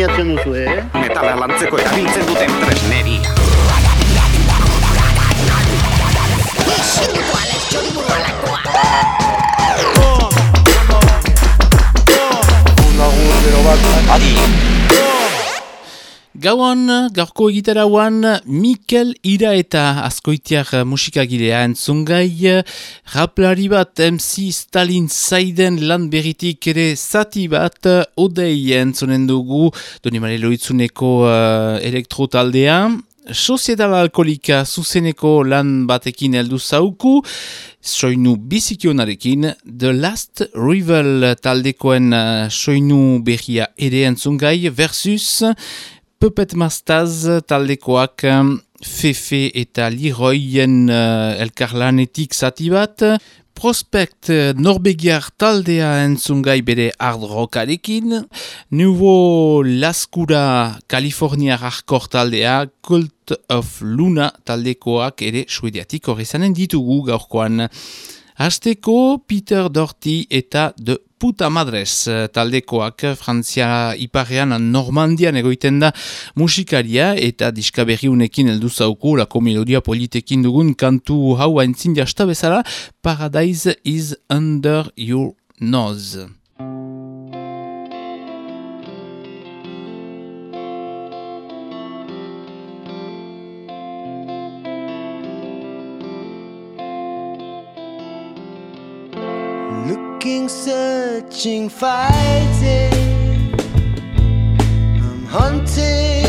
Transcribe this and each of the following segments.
premiatzen duzu, eh? Metala lantzeko erabiltzen duten tresneria. Adi! Gauan, gaurko egitarauan, Mikel Ira eta Azkoitiak musikagilea entzungai, raplari bat MC Stalin Zaiden lan beritik ere zati bat, odei entzunen dugu, doni loitzuneko uh, elektrotaldea, Sozietal alkolika zuzeneko lan batekin heldu zauku, soinu bizikionarekin, The Last Rival taldekoen uh, soinu berria ere entzungai versus Puppet Mastaz taldekoak um, Fefe eta Liroyen uh, elkarlanetik zati bat, Prospect uh, Norbegiar taldea entzungai bere hard rockarekin, Nuvo Laskura California hardcore taldea, Cult of Luna taldekoak ere suediatik horrezanen ditugu gaurkoan. Hasteko Peter Dorty eta The Puta Madres taldekoak Frantzia iparrean Normandian egoiten da musikaria eta diskaberriunekin heldu zauku lako melodia politekin dugun kantu hau haintzin jasta bezala Paradise is under your nose. Looking, searching, fighting. I'm hunting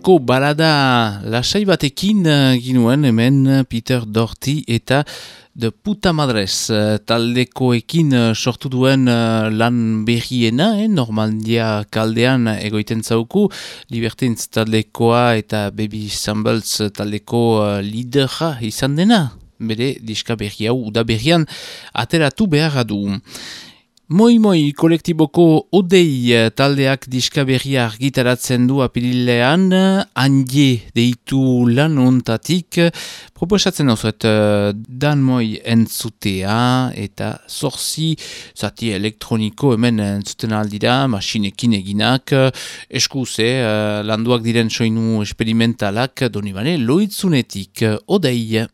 Hala, olako balada lasai batekin uh, ginuen hemen uh, Peter Dorty eta de puta madrez uh, taldekoekin sortu duen lan berriena, eh, Normandia kaldean egoiten zauku, Libertins taldekoa eta Baby Shambles taldeko lidera izan dena, bere diska berri hau, uda berrian ateratu behar du. Moi Moi kolektiboko odei eh, taldeak diska berria argitaratzen du apirilean, handie deitu lan ontatik, proposatzen dauzuet dan moi entzutea eta zorzi zati elektroniko hemen entzuten aldira, masinekin eginak, eskuze, uh, landuak diren soinu esperimentalak, doni bane, loitzunetik, odei.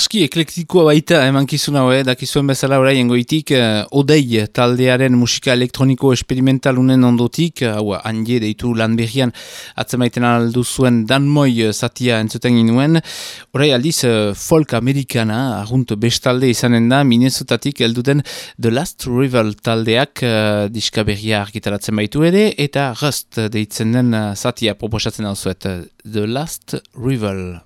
Aski eklektikoa baita emankizun hau, eh? dakizuen bezala orain goitik, uh, odei taldearen musika elektroniko esperimentalunen ondotik, uh, hau, handi deitu lan berrian atzemaiten aldu zuen danmoi zatia entzuten ginuen, orai aldiz uh, folk amerikana, ahunt bestalde izanen da, minezotatik elduten The Last Rival taldeak uh, diska berria argitaratzen baitu ere, eta Rust deitzen den uh, zatia proposatzen hau zuet, The Last Rival.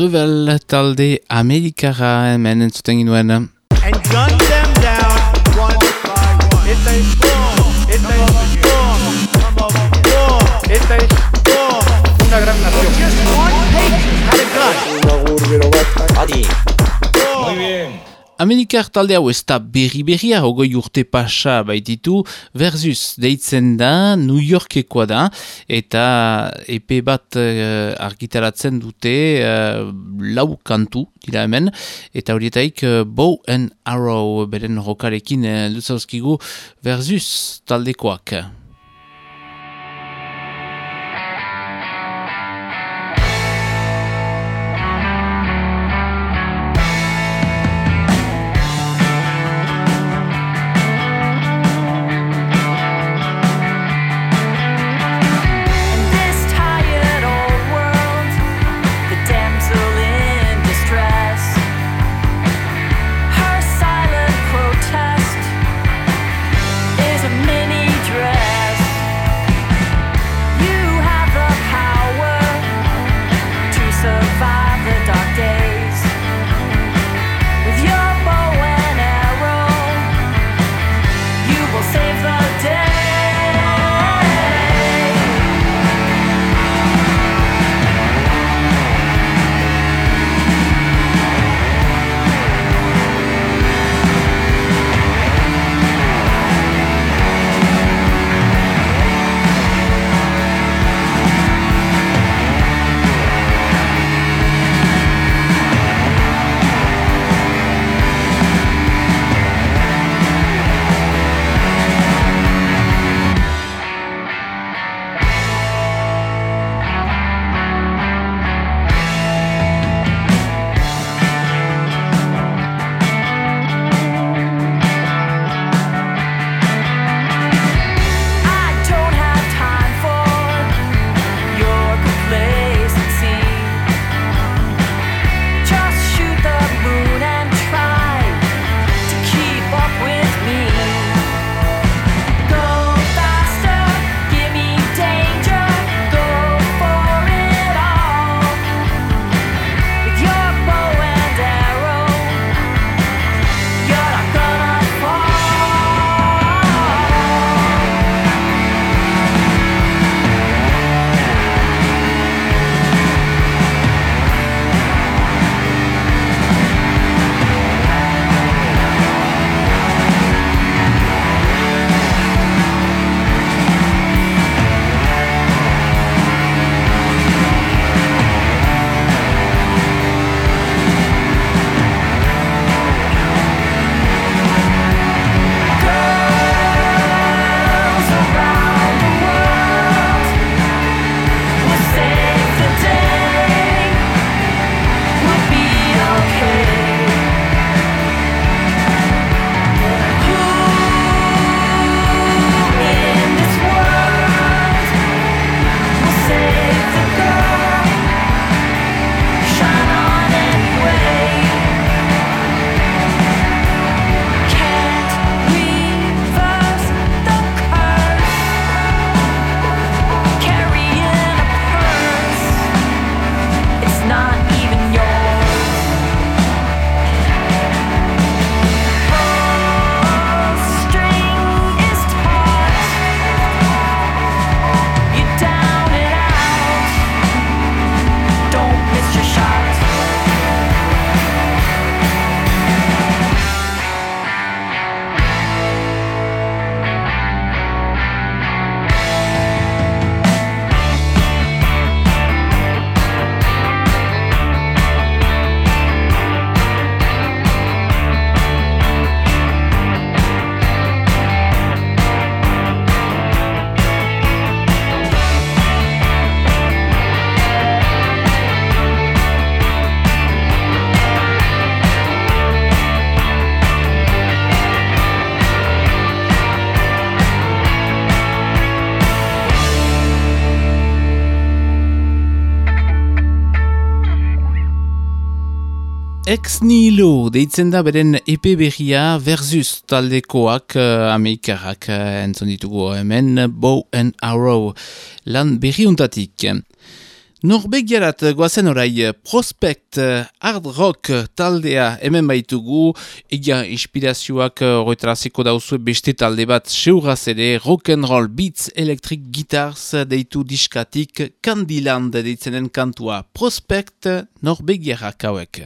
Revel talde Amerikara hemen entzuten ginuen. and gun them down one by one. Esta es boom, esta es boom, come over boom, esta es boom, una gran nación. Just one patient had a gun. Boom. Amerikar talde hau ez da berri berria hogoi urte pasa baititu versus deitzen da New Yorkekoa da eta EP bat uh, argitaratzen dute uh, lau kantu dira hemen eta horietaik uh, Bow and Arrow beren rokarekin uh, luzauzkigu versus taldekoak. Ex Nilo deitzen da beren epe berria versus taldekoak eh, uh, ameikarrak uh, eh, entzon ditugu hemen Bow and Arrow lan berriuntatik. Norbegiarat goazen orai eh, Prospect Hard Rock taldea hemen baitugu, egia inspirazioak horretaraziko dauzue beste talde bat seuraz ere rock'n'roll beats electric guitars deitu diskatik Candyland deitzenen kantua Prospect Norbegiarak hauek.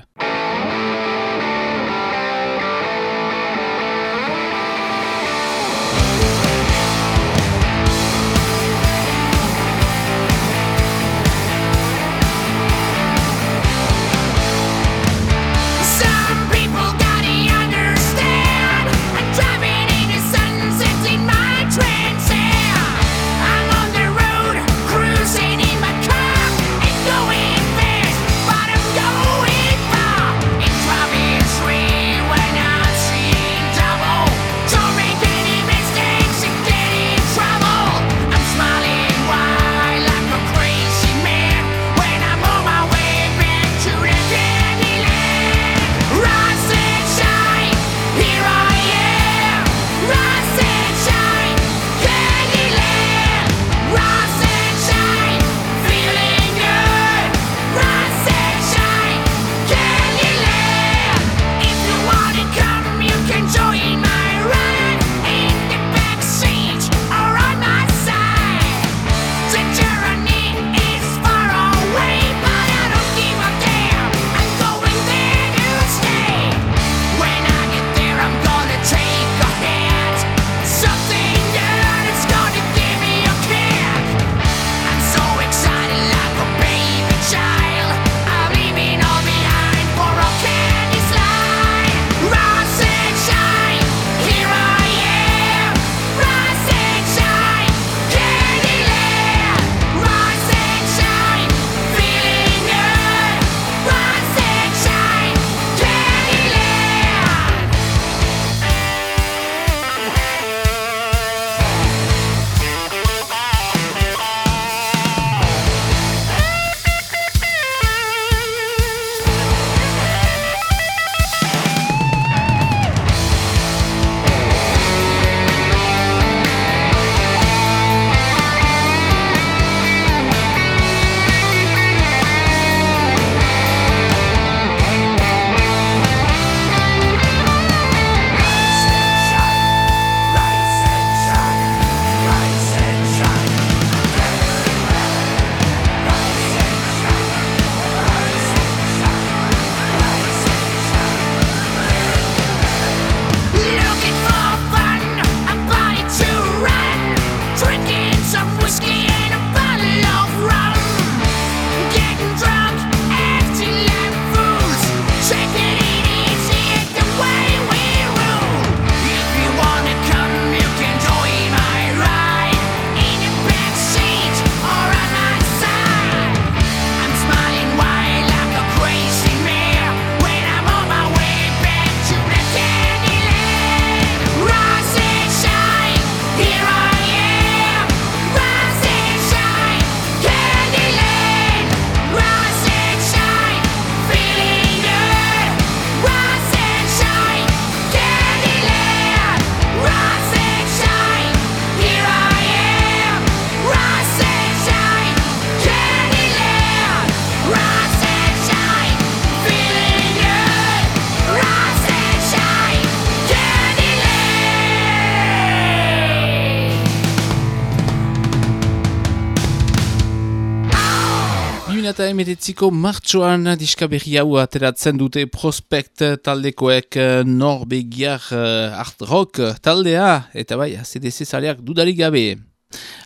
2008ko martxoan diska berri hau ateratzen dute prospekt taldekoek eh, norbegiar eh, uh, art rock taldea, eta bai, CDC zareak dudarik gabe.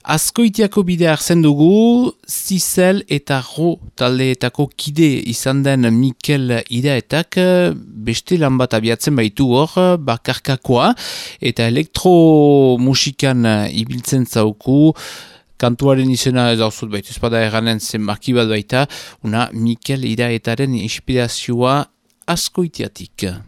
Azkoitiako bidea hartzen dugu, Zizel eta Ro taldeetako kide izan den Mikel Idaetak eh, beste lan bat abiatzen baitu hor bakarkakoa eta elektromusikan ibiltzen zauku kantuaren izena ez auzut baitu espada erganen zen bat baita, una Mikel Iraetaren inspirazioa askoitiatik.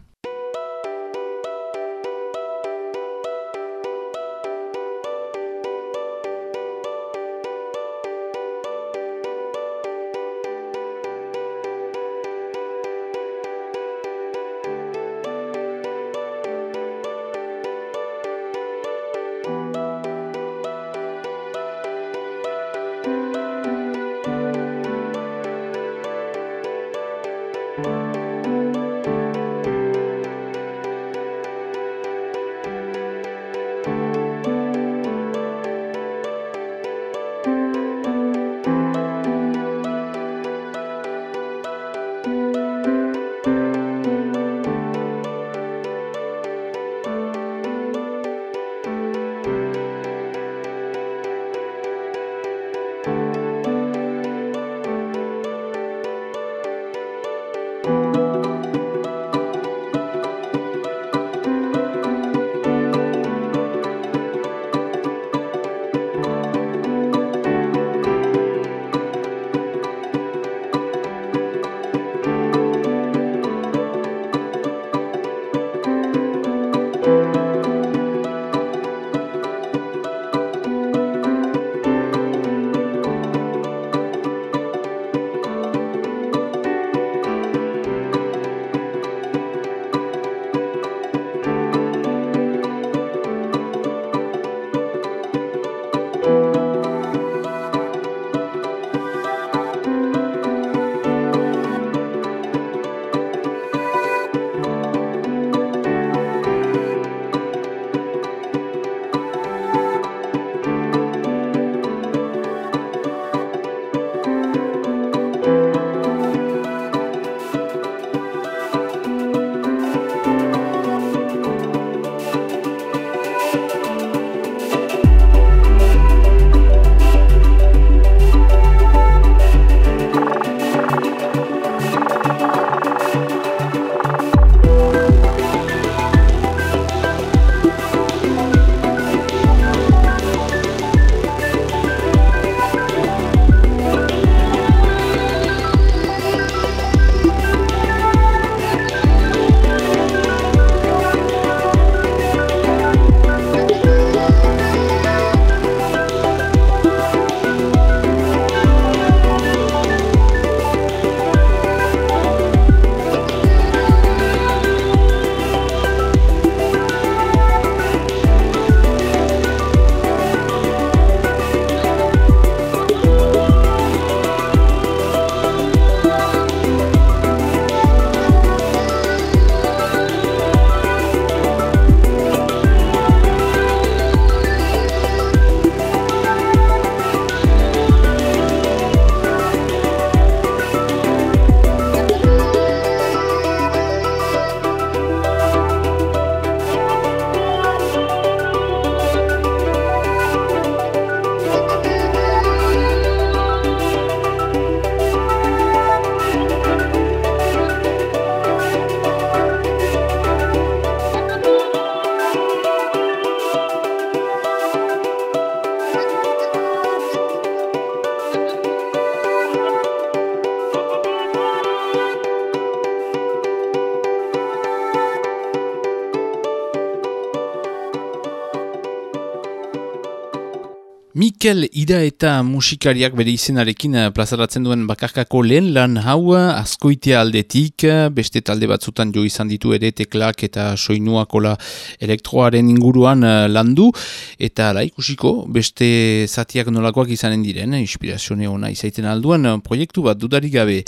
Mikel Ida eta musikariak bere izenarekin eh, plazaratzen duen bakarkako lehen lan hau eh, askoitea aldetik, eh, beste talde batzutan jo izan ditu ere teklak eta soinuakola elektroaren inguruan landu, eta ala ikusiko beste zatiak nolakoak izanen diren, inspirazione ona izaiten alduan proiektu bat dudarik gabe.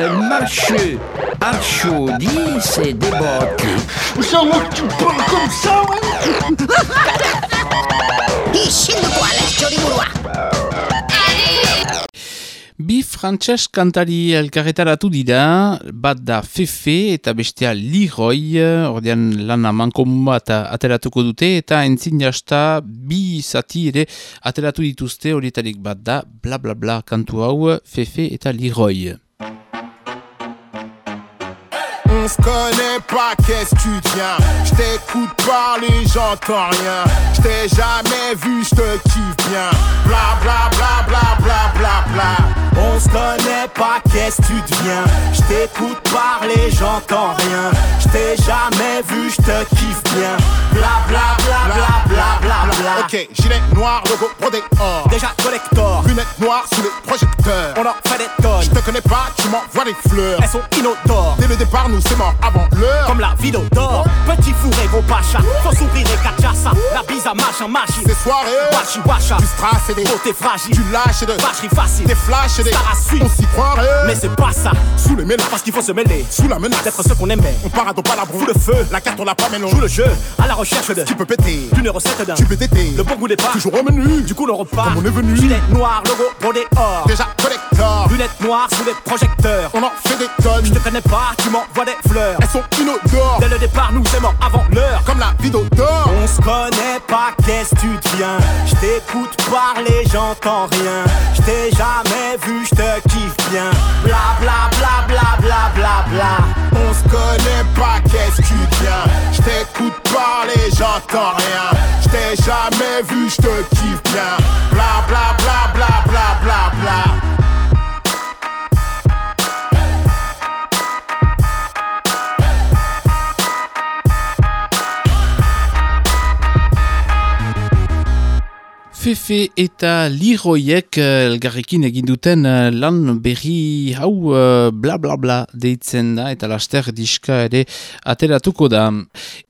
Marche, Archaudi, c'est débattu. Bi frantses kantari elkarretaratu dira, bat da Fefe eta bestea Leroy, ordean lana mankomun bat ateratuko dute, eta entzin jasta bi zati ere ateratu dituzte horietarik bat da bla bla bla kantu hau Fefe eta Leroy. On se connaît pas, qu'est-ce que tu deviens. Je t'écoute parler, j'entends rien. Je t'ai jamais vu, je te kiffe bien. Bla bla bla bla bla bla bla. On se connaît pas, qu'est-ce que tu deviens. Je t'écoute parler, j'entends rien. Je t'ai jamais vu, je te kiffe bien. Bla bla bla bla bla bla bla. Ok, gilet noir, logo Prodector Déjà collector. Lunettes noires sous les projecteurs. On en fait des tonnes. Je te connais pas, tu m'envoies des fleurs. Elles sont inodores. Dès le départ, nous c'est mort avant Comme la vidéo d'or, petit fourré, gros pacha. Faut sourire et cachaça. La bise à machin, machin. Ces soirées, Washi washa. du strass et des Côté fragile. du lâche et de Vacherie facile. des flashs et des Star à suivre. On s'y croirait. Mais c'est pas ça. sous les mélanges, Parce qu'il faut se mêler. sous la menace D'être ce qu'on aimait. On part à ton palabre. Sous le feu. La carte on l'a pas mélangé. Joue le jeu. À la recherche de. Tu peux péter. D'une recette d'un. Tu peux téter. Le bon goût des pas. Toujours au menu. Du coup, le repas. Comme on est venu. Gilet noir, logo, bonnet or. Déjà collector. Lunettes noires sous les projecteurs. On en fait des tonnes. Je te connais pas, tu m'envoies des fleurs. Elles sont Dès le départ, nous aimons avant l'heure. Comme la vidéo d'or. On se connaît pas, qu'est-ce tu deviens? Je t'écoute parler, j'entends rien. Je t'ai jamais vu, je te kiffe bien. Bla bla bla bla bla bla bla. On se connaît pas, qu'est-ce que tu viens Je t'écoute parler, j'entends rien Je t'ai jamais vu, je te kiffe bien bla bla bla Fefe eta Liroiek eh, elgarrekin egin duten eh, lan berri hau eh, bla bla bla deitzen da eta laster diska ere ateratuko da.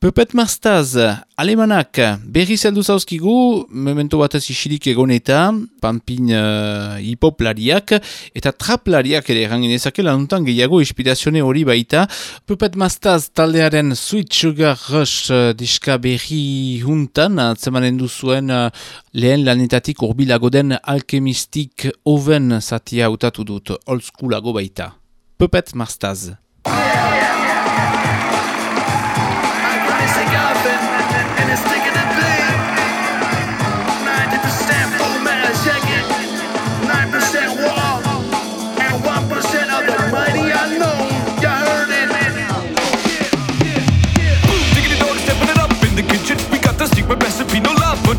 Pepet Mastaz, alemanak berri zeldu zauzkigu, memento batez isilik egon eta, pampin uh, hipoplariak eta traplariak ere errangin ezake lanuntan gehiago inspirazione hori baita. Pepet Mastaz taldearen Sweet Sugar Rush diska berri huntan, atzemanen duzuen uh, lehen lanetatik urbilago den alkemistik oven zatia utatu dut oldschoolago baita. Puppet Mastaz. Diggity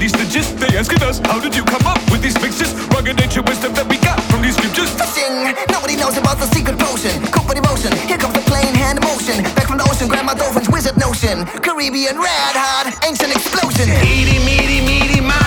these stitches. They asking us, how did you come up with these mixes? Rugged nature wisdom that we got from these scriptures. Sing. Nobody knows about the secret potion. Cook with emotion. Here comes the plain hand motion. Back from the ocean, grandma dolphin's wizard notion. Caribbean red hot, ancient explosion. Eaty, meaty, meaty, mighty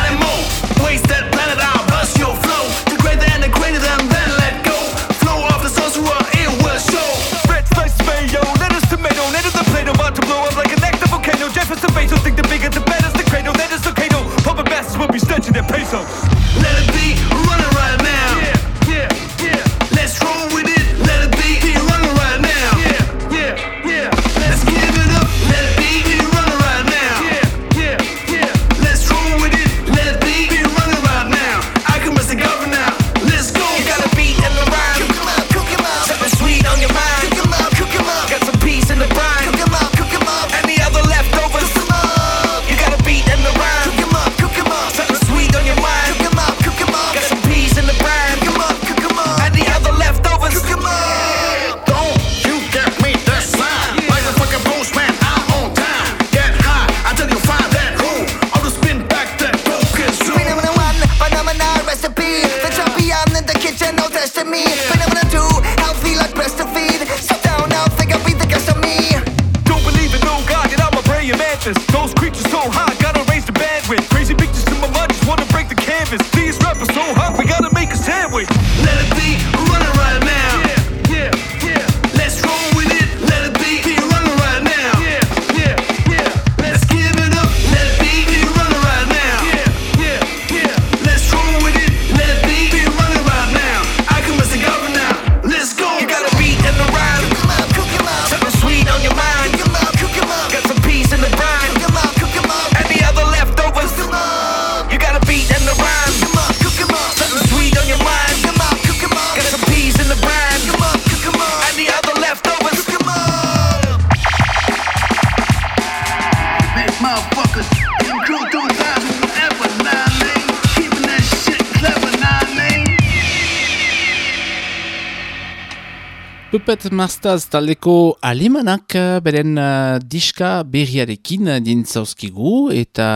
Puppet Mastaz taldeko alemanak eh, beren uh, diska berriarekin dintzauzkigu eta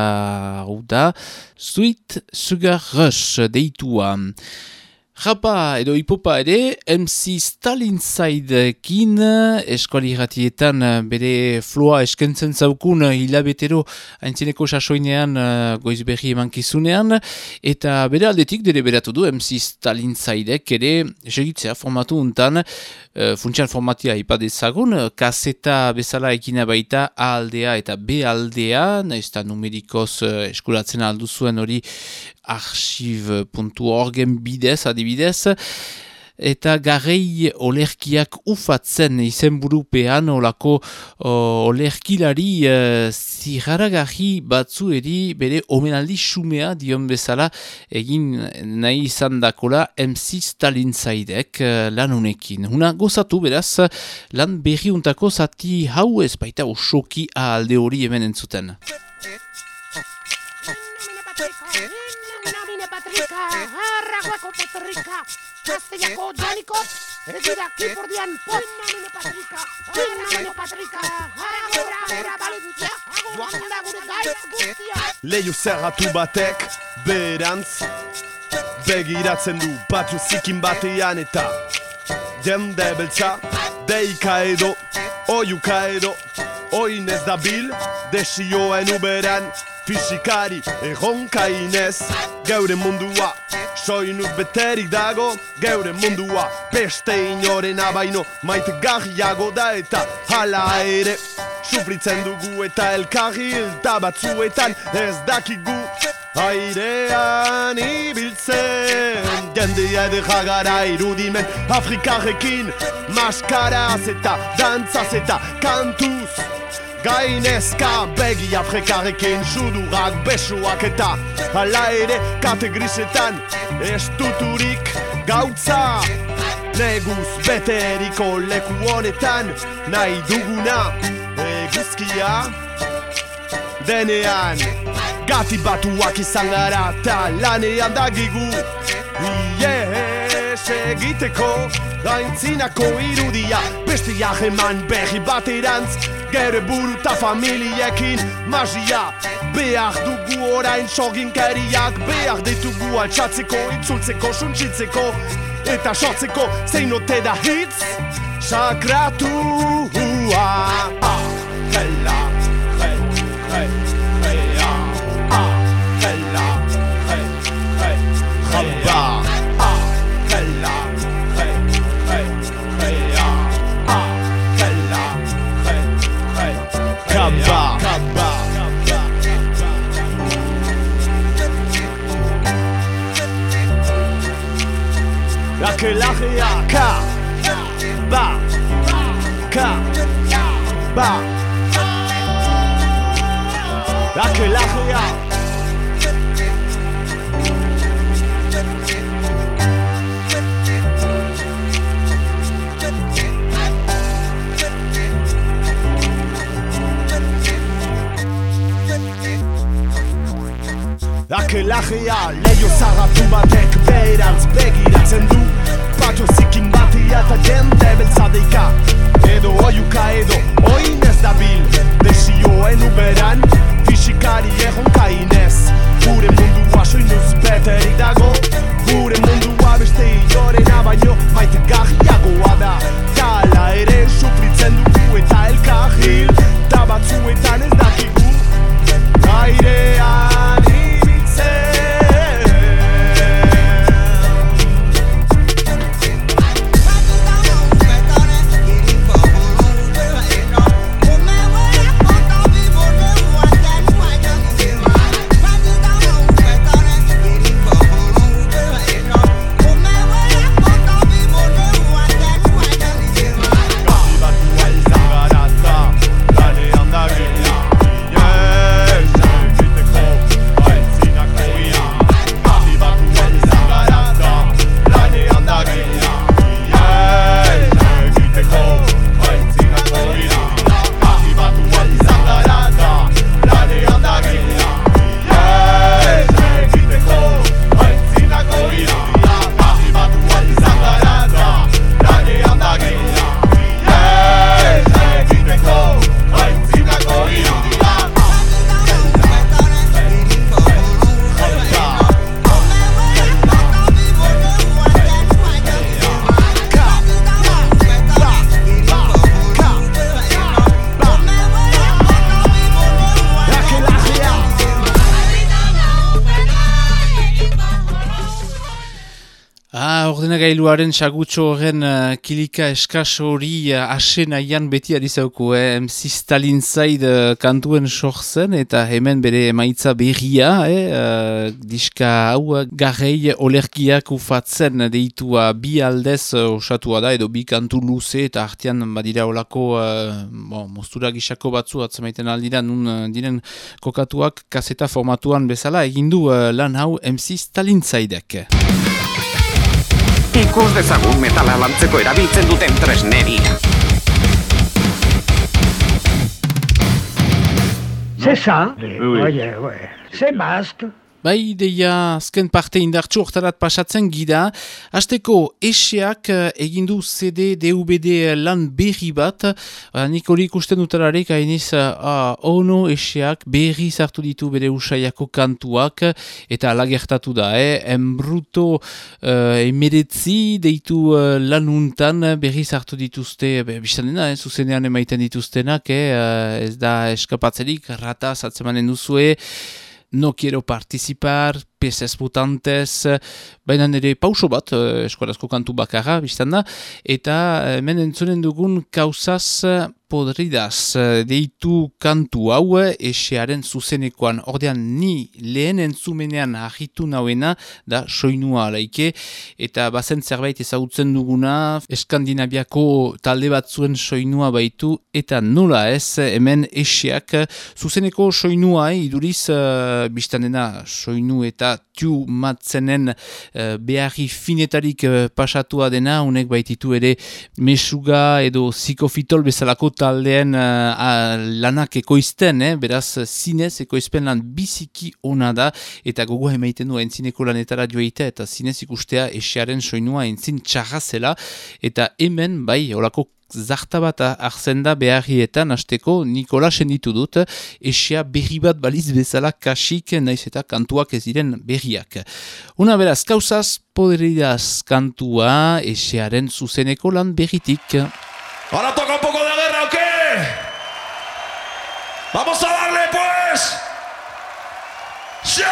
hau da Sweet Sugar Rush deitua. Rapa edo hipopa ere, MC Stalin Zaidekin eskuali ratietan bere floa eskentzen zaukun hilabetero haintzineko sasoinean uh, goiz berri emankizunean. Eta bere aldetik dere beratu du MC Stalin Zaidek ere segitzea formatu untan uh, funtsian formatia ipadezagun kaseta bezala ekina baita A aldea eta B aldea naizta numerikoz uh, eskuratzen aldu zuen hori archive.orgen bidez, adibidez, eta garei olerkiak ufatzen izenburupean olako o, olerkilari uh, zirraragarri batzu eri bere omenaldi xumea dion bezala egin nahi izan dakola MC Stalin zaidek uh, lan honekin. Huna gozatu beraz lan berriuntako zati hau ez baita osoki alde hori hemen entzuten. Patrika, Arraguako Patrika, Castellako Janikot, Egira Kipordian Pot, Namine Patrika, Namine Patrika, Aragora, Ara Valentia, Aguanda gure gaiz guztia. Lehiu zerratu batek, berantz Begiratzen du batzu zikin batean eta Jende beltza, deika edo, oiuka edo Oin ez da bil, desioen uberan Fisikari erronka inez. Geure mundua Soinuz beterik dago. Geure mundua Beste inoren abaino Maite garriago da eta Hala ere. Sufritzen dugu eta elkarri Hilta batzuetan ez dakigu Airean ibiltzen. Jendea edera gara irudimen Afrikarrekin Maskaraz eta dantzaz eta kantuz Gainezka begi afrikarekin Sudurak besuak eta Hala ere kate grisetan Ez duturik gautza. Neguz beteriko leku honetan Nahi duguna eguzkia. Denean Gati batuak izan gara Ta lanean dagigu Ies egiteko Daintzinako irudia. Beste jaheman berri baterantz Gere buru ta familiekin Magia. Behar dugu orain sorginkariak Behar ditugu altxatzeko Itzultzeko, suntsitzeko Eta sortzeko zein ote da hitz? Sakratu Ah, hela, que l'aria Car, bas, car, bas, Akelajea leio zarratu batek beherantz begiratzen du. Patio zikin batia eta jende beltzadeika Edo oiuka edo oin ez dabil. Desioen uberan fisikari erronka inez. Gure mundua soinuz beterik dago. Gure mundua beste ilorena baino maite garriagoa da. Kala ere sufritzen dugu eta elkarril Da batzuetan ez dakigu. Airean ordenagailuaren sagutxo horren uh, kilika eskas hori uh, ase nahian beti adizauku, eh? MC Stalin zaid uh, kantuen sortzen eta hemen bere emaitza berria, eh? uh, diska hau garrei olerkiak ufatzen deitua bi aldez uh, osatua da edo bi kantu luze eta artean badira olako uh, bon, mostura gisako batzu atzemaiten aldira nun uh, diren kokatuak kaseta formatuan bezala egindu uh, lan hau MC Stalin zaidek. Ikus dezagun metala lantzeko erabiltzen duten tresneria. C'est ça Oye, oye. C'est basque. Bai, ideia azken parte indartsu hortarat pasatzen gira. Azteko eseak eh, egindu CD, DVD lan berri bat. Uh, nik hori ikusten dutalarek hainiz, uh, ono eseak berri zartu ditu bere usaiako kantuak eta alagertatu da, eh? Embruto uh, emeretzi deitu uh, lanuntan berri zartu dituzte, be, biztan dena, eh? zuzenean emaiten dituztenak, eh? ez da eskapatzerik, rata zatzemanen duzue, no quiero participar, peces mutantes, baina nire pauso bat, eh, eskolazko kantu bakarra, biztan da, eta eh, hemen entzunen dugun kausaz podridaz eh, deitu kantu hau esearen zuzenekoan. Ordean ni lehen entzumenean ahitu nauena da soinua alaike, eta bazen zerbait ezagutzen duguna, Eskandinaviako talde batzuen soinua baitu, eta nola ez hemen eseak zuzeneko soinua, eh, iduriz biztan dena soinu eta tiu matzenen uh, beharri finetarik uh, pasatua dena, unek baititu ere mesuga edo zikofitol bezalako taldean uh, lanak ekoizten, eh? beraz zinez ekoizpen lan biziki ona da, eta gogoa emaiten du entzineko lanetara joeita, eta zinez ikustea esearen soinua entzin txarrazela, eta hemen bai, olako zarta bat arzen da beharrietan hasteko Nikola senditu dut esia berri bat baliz bezala kasik naiz eta kantuak ez diren berriak. Una beraz, kausaz poderidaz kantua esearen zuzeneko lan berritik. Ahora toca un poco de guerra, ¿o qué? ¡Vamos a darle, pues! ¡Show!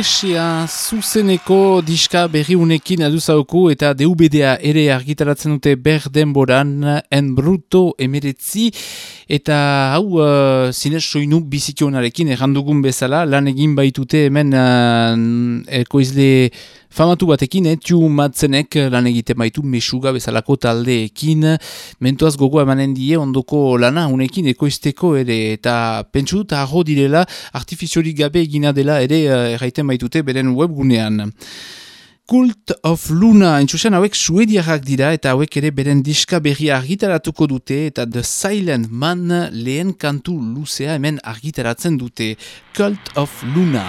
Esia zuzeneko diska berri unekin aduzauku eta DVD-a ere argitaratzen dute ber denboran en bruto emeretzi. Eta hau uh, zinez soinu bizikionarekin errandugun bezala lan egin baitute hemen uh, ekoizle famatu batekin, eh, tiu matzenek lan egiten baitu mesuga bezalako taldeekin, mentuaz gogo emanen die ondoko lana unekin ekoizteko ere eta pentsu dut arro direla artifiziorik gabe egina dela ere uh, erraiten baitute beren webgunean. Cult of Luna, entzusen hauek suediarrak dira eta hauek ere beren diska berria argitaratuko dute eta The Silent Man lehen kantu luzea hemen argitaratzen dute. Cult of Luna.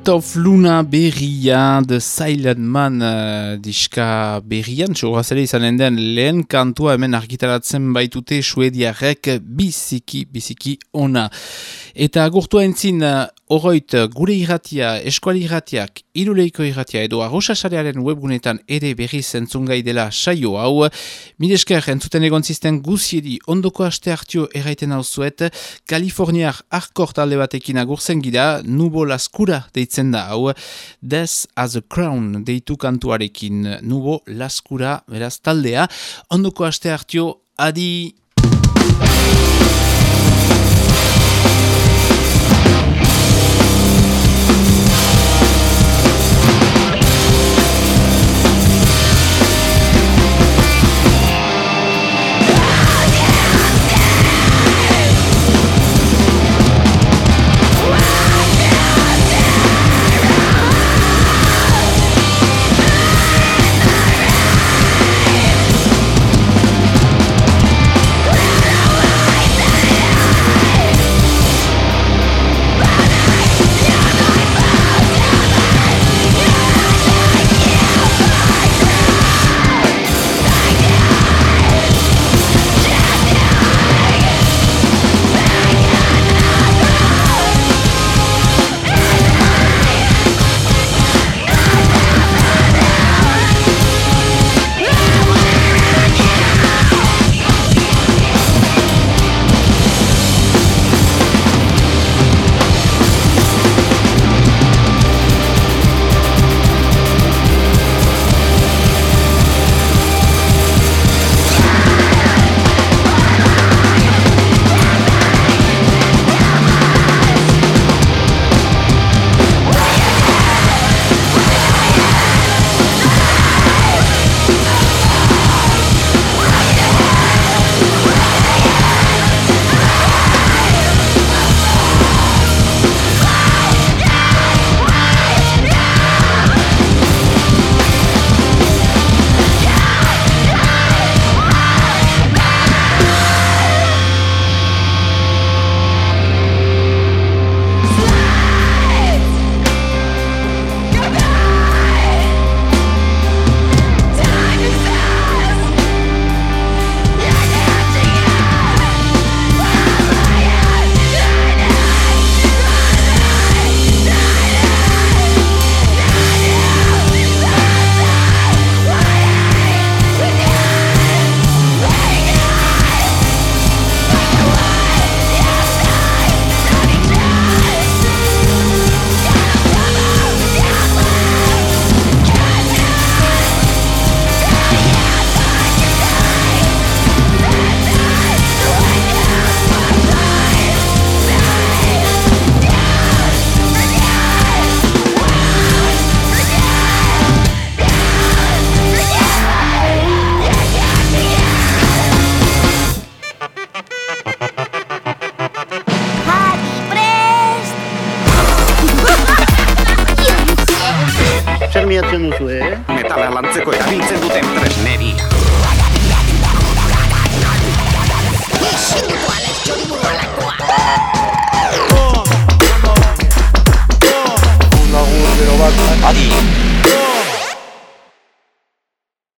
Cult of Luna berria, The Silent Man uh, diska berrian, txorazele izanen den lehen kantua hemen argitaratzen baitute suediarrek biziki, biziki ona. Eta agurtua entzin, uh, Oroit, gure irratia, eskuali irratiak, iruleiko irratia edo arrosasarearen webgunetan ere berri zentzungai dela saio hau. Milesker entzuten egon zisten guziedi ondoko aste hartio erraiten hau zuet, Kaliforniar arkor talde batekin agurzen gira, nubo laskura deitzen da. Hau, Death as a Crown deitu kantuarekin, nubo laskura beraz taldea, ondoko aste hartio, adi...